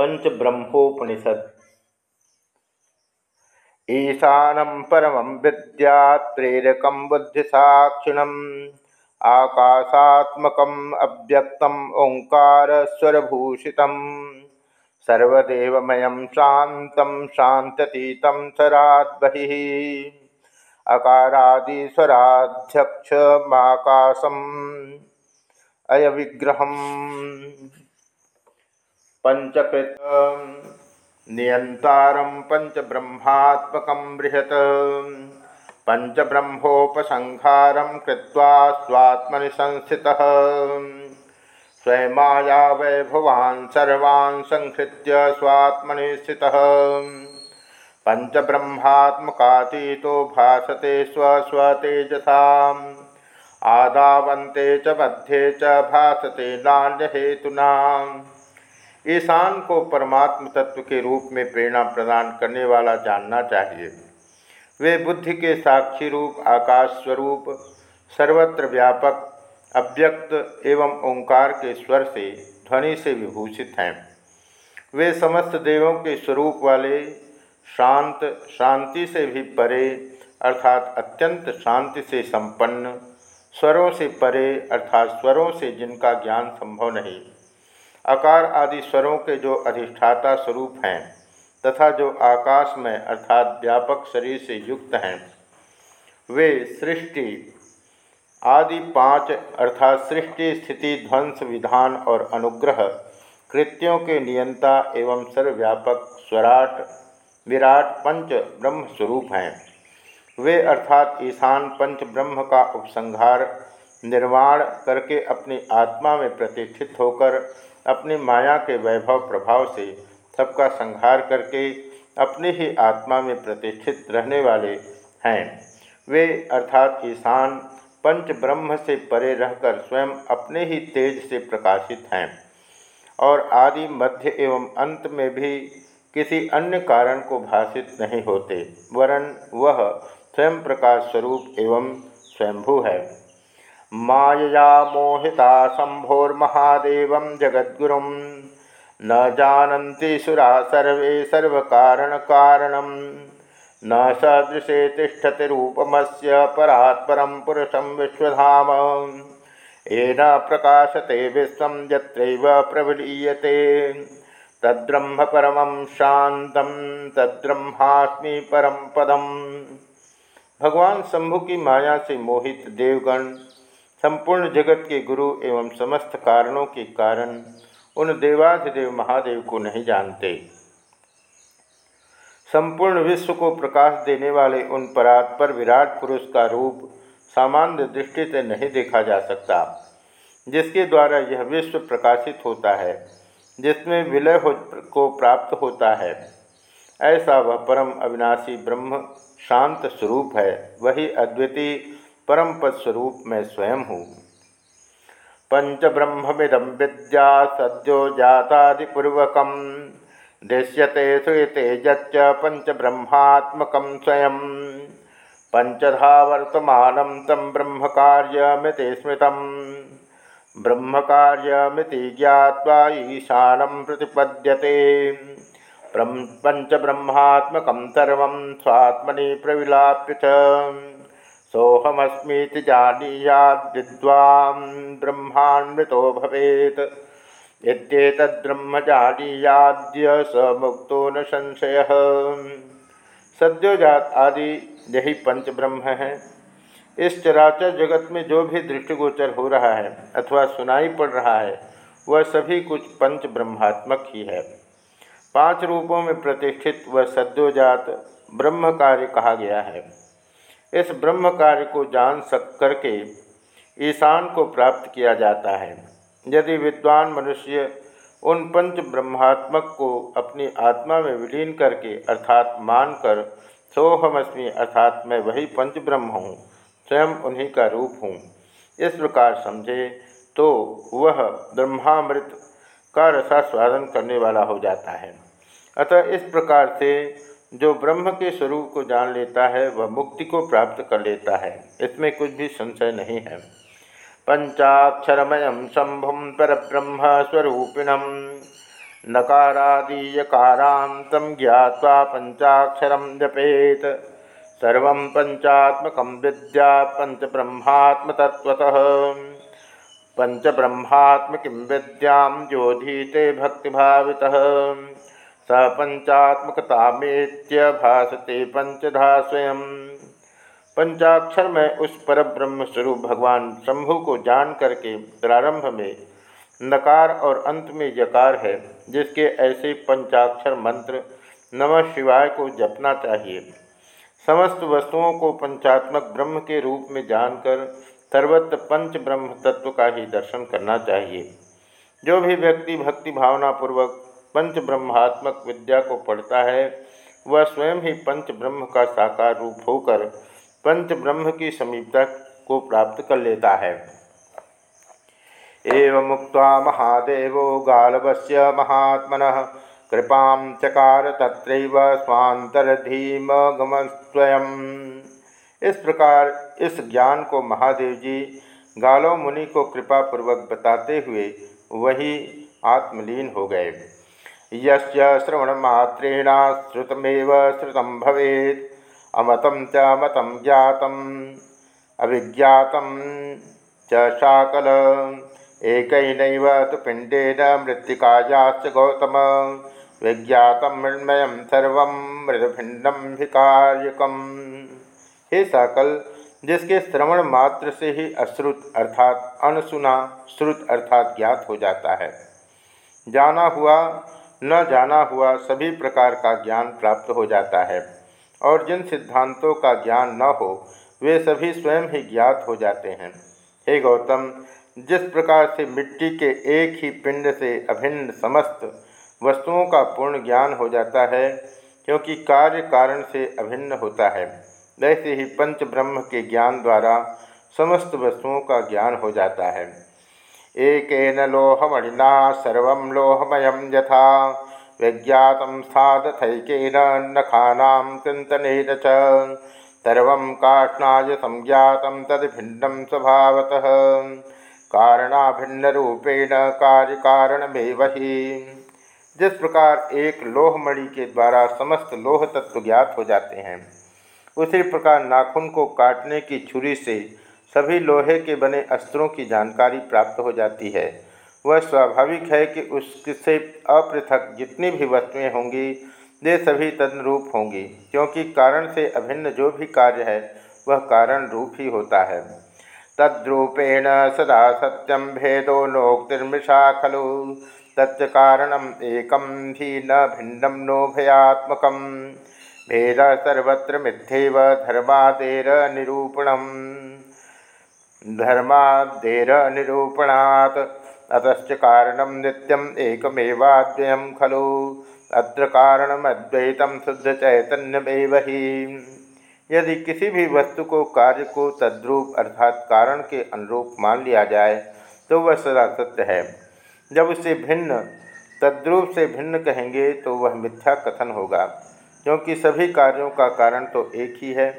पंचब्रह्मोपनिषद ईशानं परमं विद्यात् प्रेरकं बुद्धिसाक्षिणम् आकाशात्मकम् अव्यक्तम् ओङ्कारस्वरभूषितं सर्वदेवमयं शान्तं शान्ततीतं सराद्बहिः। अय अयविग्रहम्। पंचकृत नियंतारं पंचब्रह्मात्मकं बृहत्। पंचब्रह्मोपसंहारं कृत्वा स्वात्मनि संस्थितः स्वयमाया वैभवान् सर्वान् संहृत्य स्वात्मनि स्थितः पंचब्रह्मात्मकातीतो भासते स्वस्वतेजसाम् आदावंते च मध्ये च भासते नान्य हेतुना ईशान को परमात्म तत्व के रूप में प्रेरणा प्रदान करने वाला जानना चाहिए। वे बुद्धि के साक्षी रूप, आकाश स्वरूप, सर्वत्र व्यापक, अव्यक्त एवं ओंकार के स्वर से, ध्वनि से विभूषित हैं। वे समस्त देवों के स्वरूप वाले शांत, शांति से भी परे, अर्थात अत्यंत शांति से संपन्न, स्वरों से परे, अर्थात स्वरों से जिनका ज्ञान संभव नहीं। आकार आदि स्वरों के जो अधिष्ठाता स्वरूप हैं, तथा जो आकाश में अर्थात व्यापक शरीर से युक्त हैं, वे सृष्टि आदि पाँच अर्थात सृष्टि, स्थिति, ध्वंस, विधान और अनुग्रह, कृत्यों के नियंता एवं सर्वव्यापक स्वराट, विराट पंच ब्रह्म स्वरूप हैं। वे अर्थात ईशान पंच ब्रह्म का उपसंहार निर्माण करके अपनी आत्मा में प्रतिष्ठित होकर, अपनी माया के वैभव प्रभाव से सबका संहार करके अपने ही आत्मा में प्रतिष्ठित रहने वाले हैं। वे अर्थात ईशान पंच ब्रह्म से परे रहकर स्वयं अपने ही तेज से प्रकाशित हैं और आदि मध्य एवं अंत में भी किसी अन्य कारण को भाषित नहीं होते, वरन वह स्वयं प्रकाश स्वरूप एवं स्वयंभू है। मायया मोहिता शंभोर्महादेव जगद्गुरु। न जानती सुरा सर्वे सर्वकारणकारणं। न सदृशे तिष्ठति रूपमस्य परात्परं पुरुषं विश्वधाम। येन प्रकाशते विश्व यत्रैव प्रविलीयते तद्ब्रह्म परमं शान्तं, तद्ब्रह्मास्मि परम पदम। भगवान शंभु की माया से मोहित देवगण संपूर्ण जगत के गुरु एवं समस्त कारणों के कारण उन देवाधिदेव महादेव को नहीं जानते। संपूर्ण विश्व को प्रकाश देने वाले उन परात्पर विराट पुरुष का रूप सामान्य दृष्टि से नहीं देखा जा सकता, जिसके द्वारा यह विश्व प्रकाशित होता है, जिसमें विलय हो को प्राप्त होता है। ऐसा वह परम अविनाशी ब्रह्म शांत स्वरूप है, वही अद्वितीय परम पद स्वरूप मैं स्वयं हूँ। पंच ब्रह्ममिदम विद्या सद्यो जातादिपूर्वक दृश्यते सुते जच्च पंच ब्रह्मात्मक स्वयं। पंचधा वर्तमान तम ब्रह्म कार्यमिति स्मृत ब्रह्म कार्यमिति ज्ञावा ईशान प्रतिपद्यते। पंच ब्रह्मात्मक स्वात्मनि प्रविलाप्य सोहमस्मीति जानीयाद विद्वां ब्रह्मान्वितो भवेत्। इत्येतद्ब्रह्म स मुक्तो न संशय। सद्योजात आदि यही पंच ब्रह्म है। इस चराचर जगत में जो भी दृष्टिगोचर हो रहा है अथवा सुनाई पड़ रहा है, वह सभी कुछ पंच ब्रह्मात्मक ही है। पाँच रूपों में प्रतिष्ठित वह सद्योजात ब्रह्म कार्य कहा गया है। इस ब्रह्म कार्य को जान सक करके ईशान को प्राप्त किया जाता है। यदि विद्वान मनुष्य उन पंच ब्रह्मात्मक को अपनी आत्मा में विलीन करके अर्थात मानकर सोहमस्मी अर्थात मैं वही पंच ब्रह्म हूँ, स्वयं उन्हीं का रूप हूँ, इस प्रकार समझे तो वह ब्रह्मामृत का रसास्वादन करने वाला हो जाता है। अतः इस प्रकार से जो ब्रह्म के स्वरूप को जान लेता है, वह मुक्ति को प्राप्त कर लेता है। इसमें कुछ भी संशय नहीं है। पंचाक्षरमय शंभुम पर ब्रह्म स्वरूपिणम नकारादीयकारान्तं ज्ञात्वा पञ्चाक्षरं जपेत। सर्वं पञ्चात्मकं विद्या पञ्चब्रह्मात्मतत्त्वतः पञ्चब्रह्मात्मकीं विद्यां योधीते भक्तिभावितः। स पंचात्मकतामेत्य भाषते पंचधा स्वयं पंचाक्षर में उस पर ब्रह्म स्वरूप भगवान शंभु को जान करके प्रारंभ में नकार और अंत में यकार है, जिसके ऐसे पंचाक्षर मंत्र नमः शिवाय को जपना चाहिए। समस्त वस्तुओं को पंचात्मक ब्रह्म के रूप में जानकर सर्वत्र पंच ब्रह्म तत्व का ही दर्शन करना चाहिए। जो भी व्यक्ति भक्ति भावना पूर्वक पंच ब्रह्मात्मक विद्या को पढ़ता है। वह स्वयं ही पंच ब्रह्म का साकार रूप होकर पंच ब्रह्म की समीपता को प्राप्त कर लेता है। एवं मुक्त महादेव गालवस्य महात्मन कृपा चकार तत्रैव स्वांतरधीमगमस्वयं इस प्रकार इस ज्ञान को महादेव जी गालो मुनि को कृपापूर्वक बताते हुए वही आत्मलीन हो गए। यस्य श्रवणमात्रेण श्रुतमेव श्रुतं भवेत्। अमतं च मतं ज्ञातम्। अभिज्ञातं च शाकल। एकैनैव तु पिण्डेन मृत्तिकायाश्च गौतम। विज्ञात मृण्मयं सर्व मृदभिन्नं भिकार्यकम् हे साकल जिसके श्रवण मात्र से ही अश्रुत अर्थात अनसुना श्रुत अर्थात ज्ञात हो जाता है। जाना हुआ न जाना हुआ सभी प्रकार का ज्ञान प्राप्त हो जाता है। और जिन सिद्धांतों का ज्ञान न हो, वे सभी स्वयं ही ज्ञात हो जाते हैं। हे गौतम, जिस प्रकार से मिट्टी के एक ही पिंड से अभिन्न समस्त वस्तुओं का पूर्ण ज्ञान हो जाता है, क्योंकि कार्य कारण से अभिन्न होता है, वैसे ही पंच ब्रह्म के ज्ञान द्वारा समस्त वस्तुओं का ज्ञान हो जाता है। एक लोहमणिना सर्व लोहमय यथा। विज्ञात स्थातथैकेन नखानां चिन्तनेन च। सर्वं काष्णाय संज्ञात तद्भिन्नं स्वभावतः। कारणाभिन्नरूपेण कार्यकारणमेव ही। जिस प्रकार एक लोहमणि के द्वारा समस्त लोह तत्व ज्ञात हो जाते हैं, उसी प्रकार नाखून को काटने की छुरी से सभी लोहे के बने अस्त्रों की जानकारी प्राप्त हो जाती है। वह स्वाभाविक है कि उससे अपृथक जितनी भी वस्तुएँ होंगी, वे सभी तदनुरूप होंगी, क्योंकि कारण से अभिन्न जो भी कार्य है, वह कारण रूप ही होता है। तद्रूपेण सदा सत्यम भेदो नोक्तिर्मृषा खलु, तच्च कारणम एकम न भिन्नम नो भयात्मक। भेद सर्वत्र मिथ्यव धर्मादेर निरूपणम। धर्मादेर निरूपणात् अतच कारण नित्यम एकमेवाद्वयम खलु। अत्र कारणमद्वैतम शुद्ध चैतन्यमेव ही। यदि किसी भी वस्तु को कार्य को तद्रूप अर्थात कारण के अनुरूप मान लिया जाए तो वह सदा सत्य है। जब उसे भिन्न, तद्रूप से भिन्न कहेंगे तो वह मिथ्या कथन होगा। क्योंकि सभी कार्यों का कारण तो एक ही है।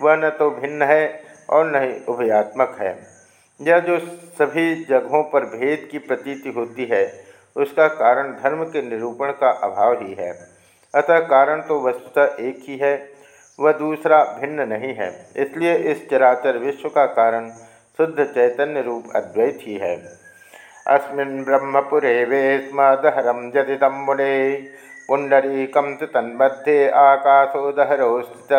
वह न तो भिन्न है और न ही उभयात्मक है। यह जो सभी जगहों पर भेद की प्रतीति होती है, उसका कारण धर्म के निरूपण का अभाव ही है। अतः कारण तो वस्तुतः एक ही है, वह दूसरा भिन्न नहीं है। इसलिए इस चराचर विश्व का कारण शुद्ध चैतन्य रूप अद्वैत ही है। अस्मिन् ब्रह्मपुरे वे स्म दहरम जदिदम मुने पुंडरीकम तन्मध्ये आकाशो दहरोस्त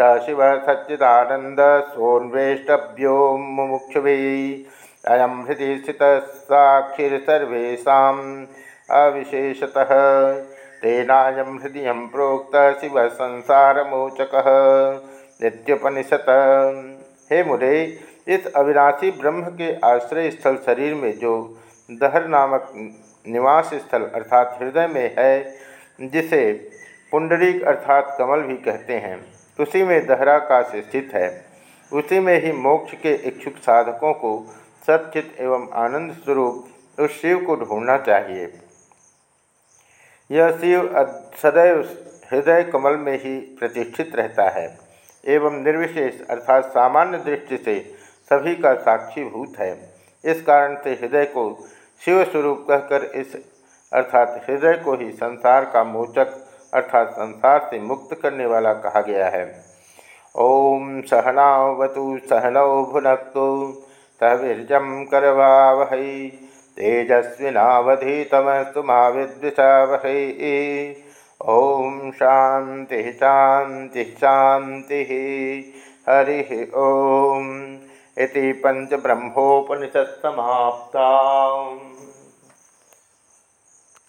स शिव सच्चिदानंद सोन्वेष्टभ्यो मुमुक्षुभि। अयम हृदय स्थित साक्षिर्सर्वेशा अविशेषतः। तेनायम हृदय प्रोक्त शिव संसारमोचक। नित्योपनिषद हे मुरे, इस अविनाशी ब्रह्म के आश्रय स्थल शरीर में जो दहर नामक निवास स्थल अर्थात हृदय में है, जिसे पुंडरीक अर्थात कमल भी कहते हैं उसी में दहरा दहराकाश स्थित है। उसी में ही मोक्ष के इच्छुक साधकों को सचित एवं आनंद स्वरूप उस शिव को ढूंढना चाहिए। यह शिव सदैव हृदय कमल में ही प्रतिष्ठित रहता है एवं निर्विशेष अर्थात सामान्य दृष्टि से सभी का साक्षीभूत है। इस कारण से हृदय को शिव स्वरूप कहकर इस अर्थात हृदय को ही संसार का मोचक अर्थात संसार से मुक्त करने वाला कहा गया है। ओम सहनावतु सहनौ भुनक्तु सवीर्यम करवा वह तेजस्विनावधीतमस्तु मा वह ओम शांति शांति शांति हरि ओम इति पंचब्रह्मोपनिषत् समाप्ता